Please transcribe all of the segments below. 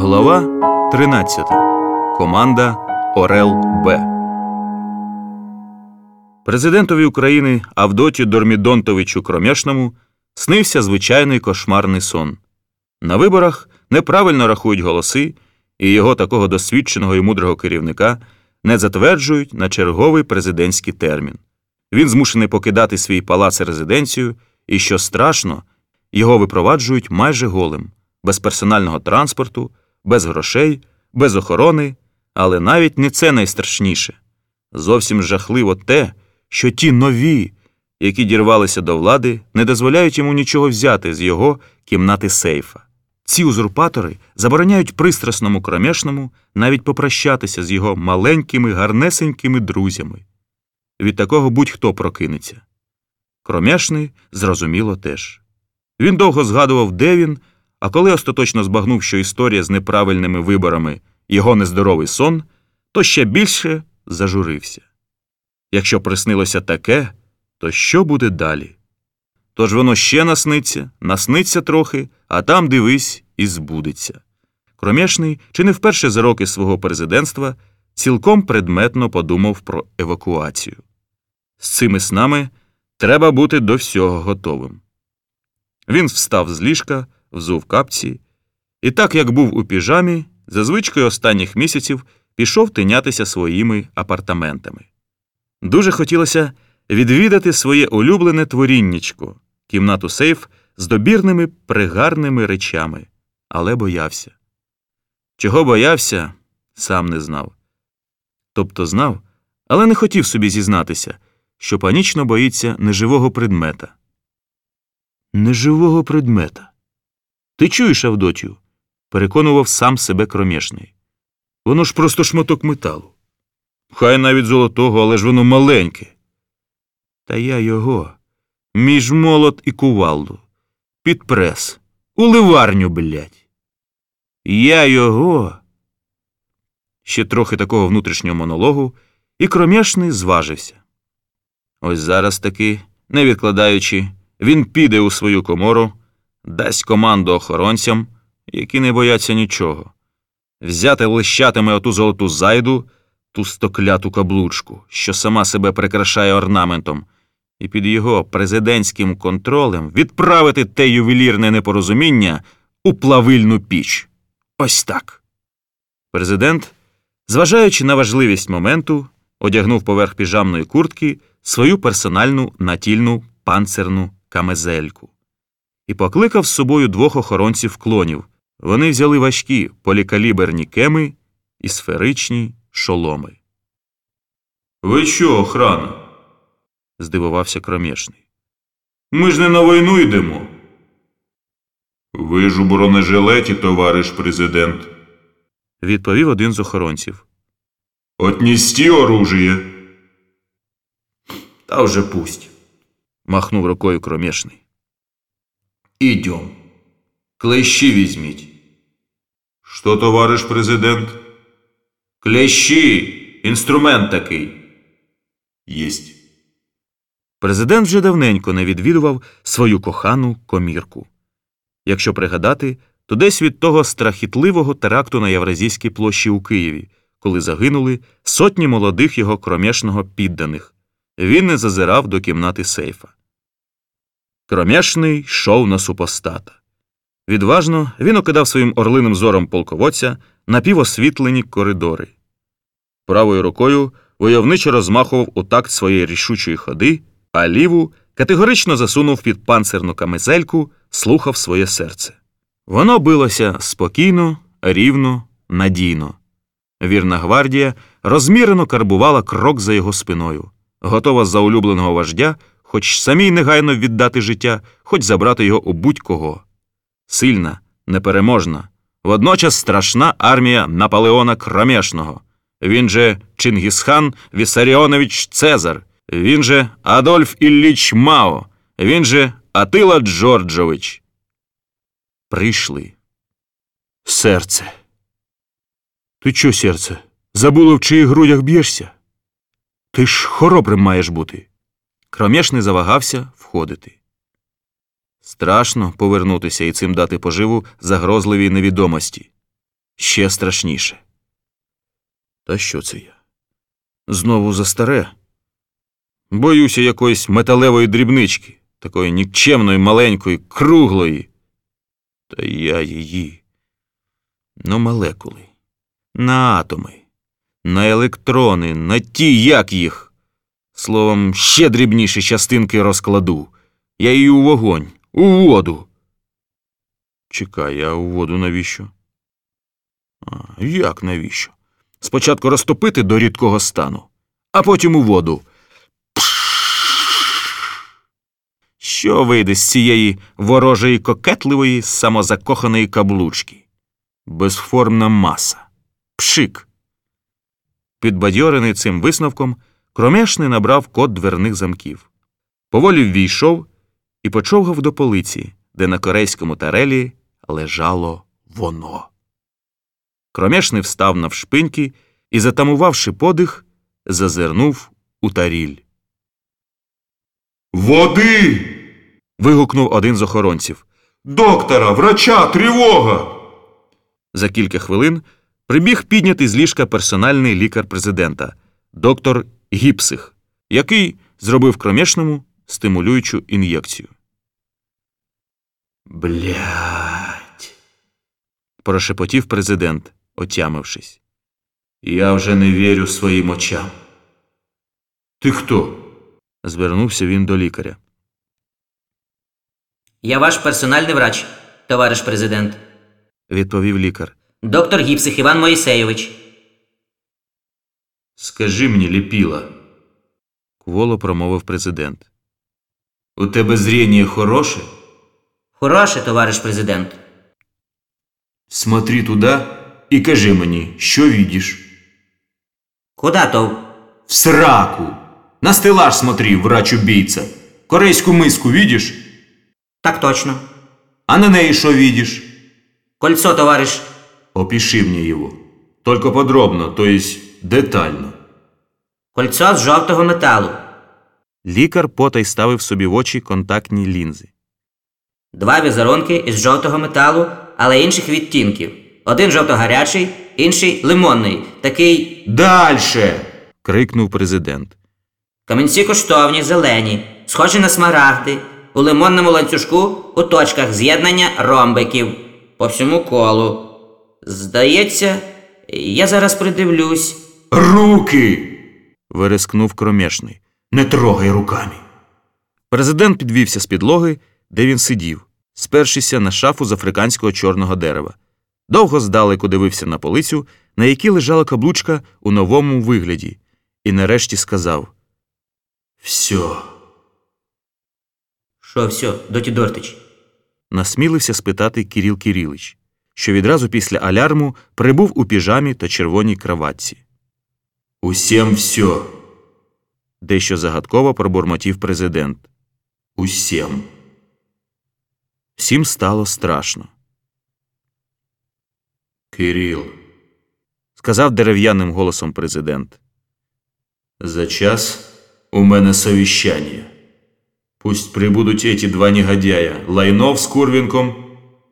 Глава 13. Команда Орел Б. Президентові України Авдоті Дормідонтовичу Кромешному снився звичайний кошмарний сон. На виборах неправильно рахують голоси, і його такого досвідченого і мудрого керівника не затверджують на черговий президентський термін. Він змушений покидати свій палац резиденцію, і що страшно, його випроваджують майже голим, без персонального транспорту, без грошей, без охорони, але навіть не це найстрашніше. Зовсім жахливо те, що ті нові, які дірвалися до влади, не дозволяють йому нічого взяти з його кімнати сейфа. Ці узурпатори забороняють пристрасному кромешному навіть попрощатися з його маленькими, гарнесенькими друзями. Від такого будь-хто прокинеться. Кромешний, зрозуміло, теж. Він довго згадував, де він, а коли остаточно збагнув, що історія з неправильними виборами його нездоровий сон, то ще більше зажурився. Якщо приснилося таке, то що буде далі? Тож воно ще насниться, насниться трохи, а там дивись і збудеться. Кромешний, чи не вперше за роки свого президентства, цілком предметно подумав про евакуацію. З цими снами треба бути до всього готовим. Він встав з ліжка, взув капці, і так як був у піжамі, за звичкою останніх місяців пішов тинятися своїми апартаментами. Дуже хотілося відвідати своє улюблене творіннячко, кімнату сейф з добірними пригарними речами, але боявся. Чого боявся, сам не знав. Тобто знав, але не хотів собі зізнатися, що панічно боїться неживого предмета. Неживого предмета. Ти чуєш, Авдотію? переконував сам себе кромішний. Воно ж просто шматок металу. Хай навіть золотого, але ж воно маленьке. Та я його між молот і кувалду, під прес, у ливарню, блядь. Я його. Ще трохи такого внутрішнього монологу, і кромішний зважився. Ось зараз таки, не відкладаючи, він піде у свою комору, дасть команду охоронцям, які не бояться нічого, взяти лищатиме оту золоту зайду, ту стокляту каблучку, що сама себе прикрашає орнаментом, і під його президентським контролем відправити те ювелірне непорозуміння у плавильну піч. Ось так. Президент, зважаючи на важливість моменту, одягнув поверх піжамної куртки свою персональну натільну панцерну камезельку і покликав з собою двох охоронців клонів. Вони взяли важкі полікаліберні кеми і сферичні шоломи. Ви що, охрана? здивувався кромішний. Ми ж не на війну йдемо. Ви ж у бронежилеті, товариш президент. відповів один з охоронців. Отнести оружие. Та вже пусть. махнув рукою кромішний. Ідем. Клещі візьміть. Що, товариш президент? Клещі! Інструмент такий. Єсть. Президент вже давненько не відвідував свою кохану комірку. Якщо пригадати, то десь від того страхітливого теракту на Євразійській площі у Києві, коли загинули сотні молодих його кромешного підданих, він не зазирав до кімнати сейфа. Кромешний йшов на супостата. Відважно він окидав своїм орлиним зором полководця напівосвітлені коридори. Правою рукою войовничо розмахував у такт своєї рішучої ходи, а ліву категорично засунув під панцирну камизельку, слухав своє серце. Воно билося спокійно, рівно, надійно. Вірна гвардія розмірено карбувала крок за його спиною, готова за улюбленого вождя, хоч самій негайно віддати життя, хоч забрати його у будь-кого. Сильна, непереможна, водночас страшна армія Наполеона Кромешного. Він же Чингісхан Вісаріонович Цезар, він же Адольф Ілліч Мао, він же Атила Джорджович. Прийшли. Серце. Ти чо, серце? Забуло, в чиїх грудях б'єшся? Ти ж хоробрим маєш бути. Кромешний завагався входити. Страшно повернутися і цим дати поживу загрозливій невідомості. ще страшніше. Та що це я? Знову за старе? Боюся якоїсь металевої дрібнички, такої нікчемної, маленької, круглої. Та я її. На молекули, на атоми, на електрони, на ті, як їх. Словом, ще дрібніші частинки розкладу. Я її у вогонь, у воду. Чекай, а у воду навіщо? А, як навіщо? Спочатку розтопити до рідкого стану, а потім у воду. Що вийде з цієї ворожої кокетливої самозакоханої каблучки? Безформна маса. Пшик. Підбадьорений цим висновком, кромешний набрав код дверних замків. Поволі ввійшов і почовгав до полиці, де на корейському тарелі лежало воно. Кромешний встав навшпиньки і, затамувавши подих, зазирнув у таріль. Води! Вигукнув один з охоронців. Доктора, врача, тривога! За кілька хвилин прибіг піднятий з ліжка персональний лікар президента, доктор Гіпсих, який зробив кромешному стимулюючу ін'єкцію. Блять. прошепотів президент, отямившись. Я вже не вірю своїм очам. Ти хто? звернувся він до лікаря. Я ваш персональний врач, товариш президент. Відповів лікар. Доктор Гіпсих Іван Моїсейович. Скажи мені, ліпіла, кволо промовив президент. У тебе зріння хороше? Хороше, товариш президент. Смотри туди і кажи мені, що видиш. Куда то? В сраку. На стеллаж смотри, врач-убийца. Корейську миску видиш? Так точно. А на неї що видиш? Кольцо, товариш. Опиши мне его. Только подробно, то есть детально. Кольцо з жовтого металу. Лікар потай ставив собі в очі контактні лінзи. Два візерунки із жовтого металу, але інших відтінків. Один жовто-гарячий, інший лимонний. Такий Дальше. крикнув президент. камінці коштовні, зелені, схожі на смарагди. У лимонному ланцюжку у точках з'єднання ромбиків. По всьому колу. Здається, я зараз придивлюсь. Руки. Вирискнув кромешний. Не трогай руками. Президент підвівся з підлоги, де він сидів, спершися на шафу з африканського чорного дерева. Довго здалеку дивився на полицю, на якій лежала каблучка у новому вигляді, і нарешті сказав: Все. Що, все, доті Дортич? насмілився спитати Кіріл Кірілич, що відразу після алярму прибув у піжамі та червоній краватці. Усім все. дещо загадково пробурмотів президент. Усім. Всім стало страшно. Кирил, сказав дерев'яним голосом президент. За час у мене совіщання. Пусть прибудуть эти два негодяя, Лайнов з Курвінком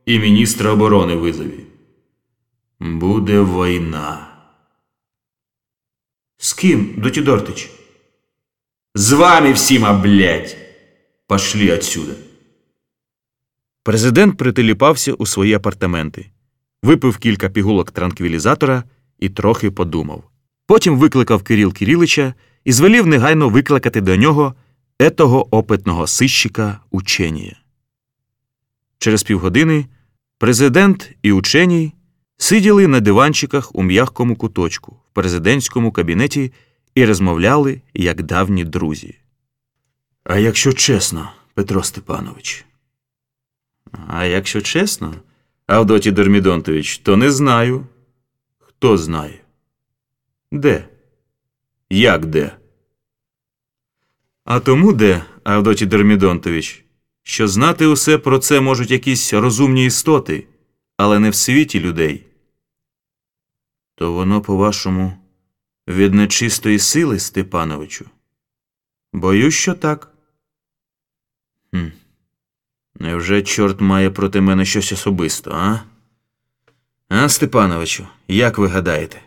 і міністра оборони визові. Буде війна. З ким, Доті Дортич? З вами всіма, блядь! Пошли отсюда. Президент притиліпався у свої апартаменти, випив кілька пігулок транквілізатора і трохи подумав. Потім викликав Кирил Кирилича і звелів негайно викликати до нього етого опитного сищика ученія. Через півгодини президент і ученій сиділи на диванчиках у м'якому куточку в президентському кабінеті і розмовляли як давні друзі. А якщо чесно, Петро Степанович. А якщо чесно, Авдотій Дормідонтович, то не знаю. Хто знає? Де? Як де? А тому де, Авдотій Дормідонтович, що знати усе про це можуть якісь розумні істоти, але не в світі людей. То воно, по-вашому, від нечистої сили, Степановичу? Боюсь, що так. Хм. Невже чорт має проти мене щось особисто, а? А, Степановичу, як ви гадаєте?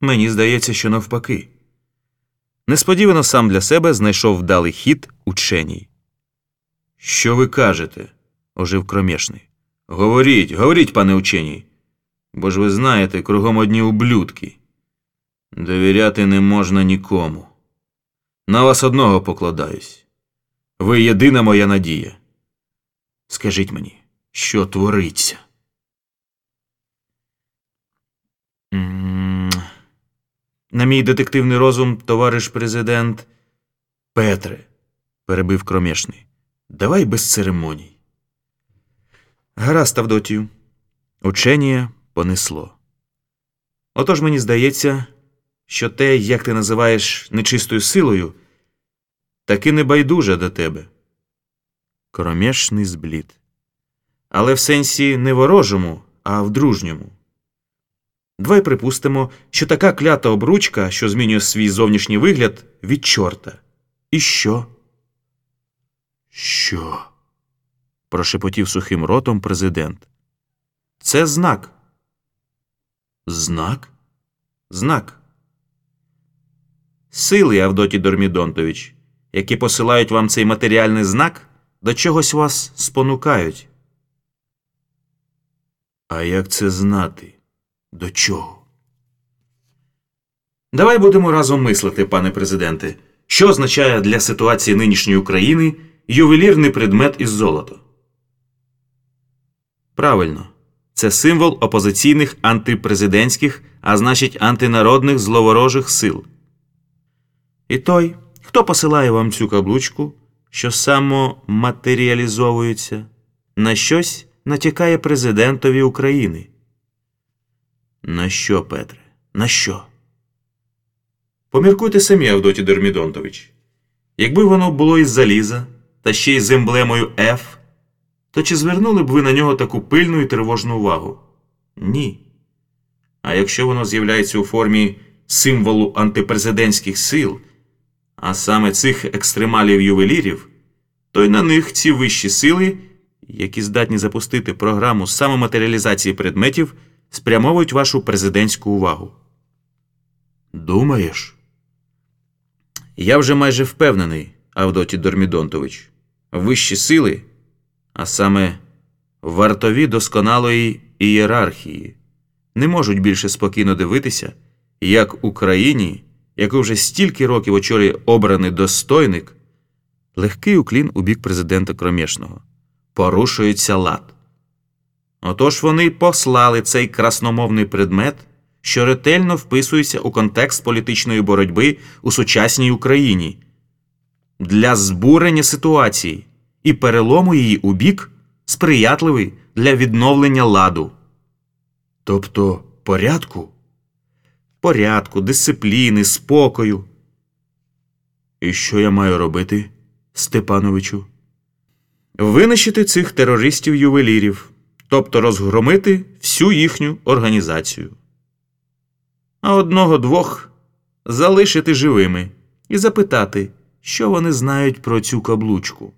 Мені здається, що навпаки. Несподівано сам для себе знайшов вдалий хід ученій. Що ви кажете? ожив кромішний. Говоріть, говоріть, пане ученій. Бо ж ви знаєте, кругом одні ублюдки. Довіряти не можна нікому. На вас одного покладаюсь. Ви єдина моя надія. Скажіть мені, що твориться? На мій детективний розум, товариш президент. Петре, перебив кромішний. Давай без церемоній. Гаразд, Авдотію. Ученія понесло. Отож мені здається, що те, як ти називаєш нечистою силою, таки не байдуже до тебе. Кромешний зблід. Але в сенсі не ворожому, а в дружньому. Давай припустимо, що така клята обручка, що змінює свій зовнішній вигляд, від чорта. І що? Що? прошепотів сухим ротом президент. Це знак. Знак? Знак. Сили, Авдотій Дормідонтович, які посилають вам цей матеріальний знак, до чогось вас спонукають. А як це знати? До чого? Давай будемо разом мислити, пане президенте, що означає для ситуації нинішньої України ювелірний предмет із золота. Правильно, це символ опозиційних антипрезидентських, а значить антинародних зловорожих сил. І той, хто посилає вам цю каблучку, що самоматеріалізовується, на щось натякає президентові України. На що, Петре? На що? Поміркуйте самі, Авдоті Дермідонтович. Якби воно було із заліза, та ще й з емблемою F, то чи звернули б ви на нього таку пильну і тривожну увагу? Ні. А якщо воно з'являється у формі символу антипрезидентських сил, а саме цих екстремалів ювелірів, то й на них ці вищі сили, які здатні запустити програму самоматеріалізації предметів, спрямовують вашу президентську увагу. Думаєш? Я вже майже впевнений, Авдоті Дормідонтович. Вищі сили, а саме вартові досконалої ієрархії, не можуть більше спокійно дивитися, як Україні, яку вже стільки років очолює обраний достойник, легкий уклін у бік президента Кромішного. Порушується лад. Отож вони послали цей красномовний предмет, що ретельно вписується у контекст політичної боротьби у сучасній Україні для збурення ситуації і перелому її у бік, сприятливий для відновлення ладу. Тобто порядку? Порядку, дисципліни, спокою. І що я маю робити, Степановичу? Винищити цих терористів-ювелірів, тобто розгромити всю їхню організацію. А одного-двох залишити живими і запитати, що вони знають про цю каблучку.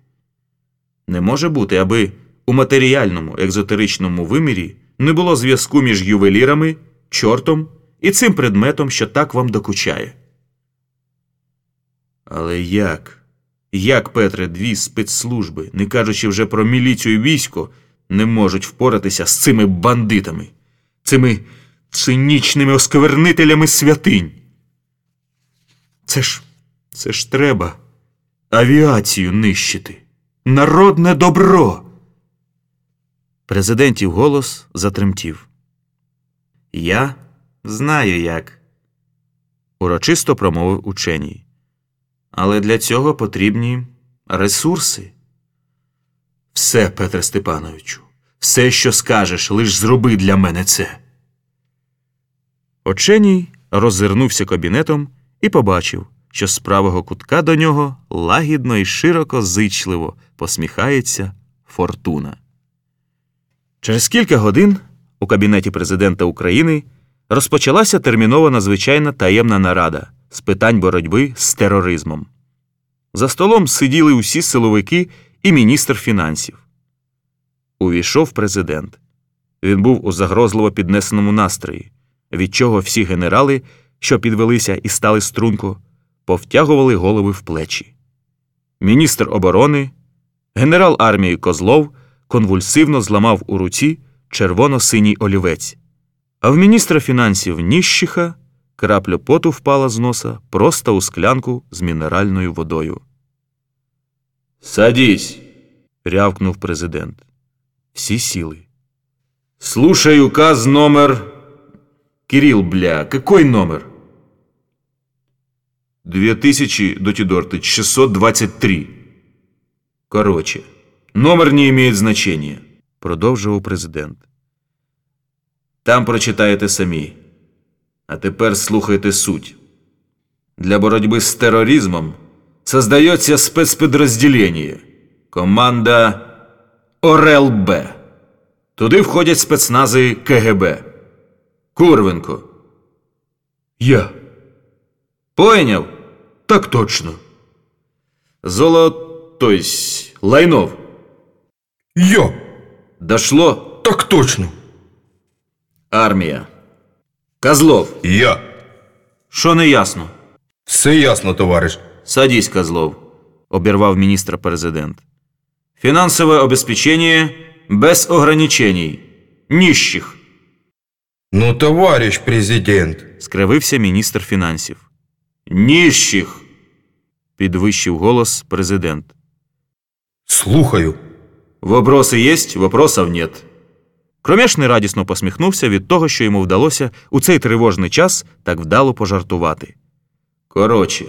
Не може бути, аби у матеріальному екзотеричному вимірі не було зв'язку між ювелірами, чортом і цим предметом, що так вам докучає. Але як? Як, Петре, дві спецслужби, не кажучи вже про міліцію і військо, не можуть впоратися з цими бандитами, цими цинічними осквернителями святинь? Це ж, це ж треба авіацію нищити. Народне добро. Президентів голос затремтів. Я знаю як. Урочисто промовив ученій. Але для цього потрібні ресурси. Все, Петре Степановичу, все, що скажеш, лиш зроби для мене це. Оченій роззирнувся кабінетом і побачив, що з правого кутка до нього лагідно і широко зичливо посміхається фортуна. Через кілька годин у кабінеті президента України розпочалася термінова надзвичайна таємна нарада з питань боротьби з тероризмом. За столом сиділи усі силовики і міністр фінансів. Увійшов президент. Він був у загрозливо піднесеному настрої, від чого всі генерали, що підвелися і стали струнко, повтягували голови в плечі. Міністр оборони, генерал армії Козлов конвульсивно зламав у руці червоно-синій олівець, а в міністра фінансів Ніщиха крапля поту впала з носа просто у склянку з мінеральною водою. Садись, рявкнув президент. Всі сіли. Слушай указ номер... Кирилл, бля, какой номер? 2000, Дотидортыч, 623. Короче, номер не имеет значения, продовжував президент. Там прочитаєте самі. А тепер слухайте суть. Для боротьби з тероризмом создається спецпідрозділення команда ОРЛБ. Туди входять спецнази КГБ. Курвенко. Я. Пойняв? Так точно. Золо, то есть Лайнов. Я. Дошло Так точно. армія. Козлов. Я. Що не ясно? Все ясно, товариш. Садись, Козлов, обірвав міністр президент. Фінансове обеспечення без ограничений. Ніщих. Ну, товарищ президент. скривився міністр фінансів. Ніщих підвищив голос президент. Слухаю. Вопроси єсть, вопросов нет. Кромешний радісно посміхнувся від того, що йому вдалося у цей тривожний час так вдало пожартувати. Короче,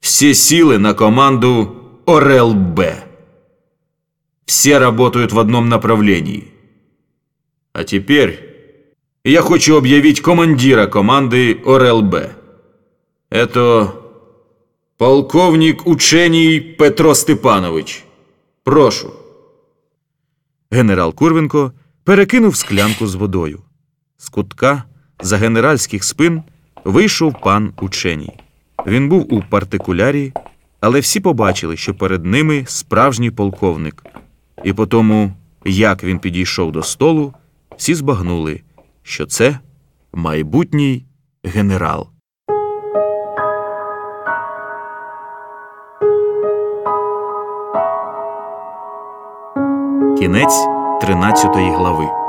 всі сили на команду ОРЛБ. Все работают в одном направлении. А теперь я хочу объявить командира команды ОРЛБ. Это полковник учений Петро Степанович. Прошу. Генерал Курвенко перекинув склянку з водою. З кутка за генеральських спин вийшов пан ученій. Він був у партикулярі, але всі побачили, що перед ними справжній полковник. І по тому, як він підійшов до столу, всі збагнули, що це майбутній генерал. Кінець 13 глави.